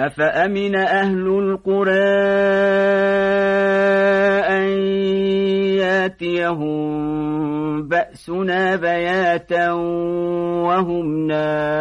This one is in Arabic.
أفأمن أهل القرى أن ياتيهم بأسنا بياتا وهم نائمون؟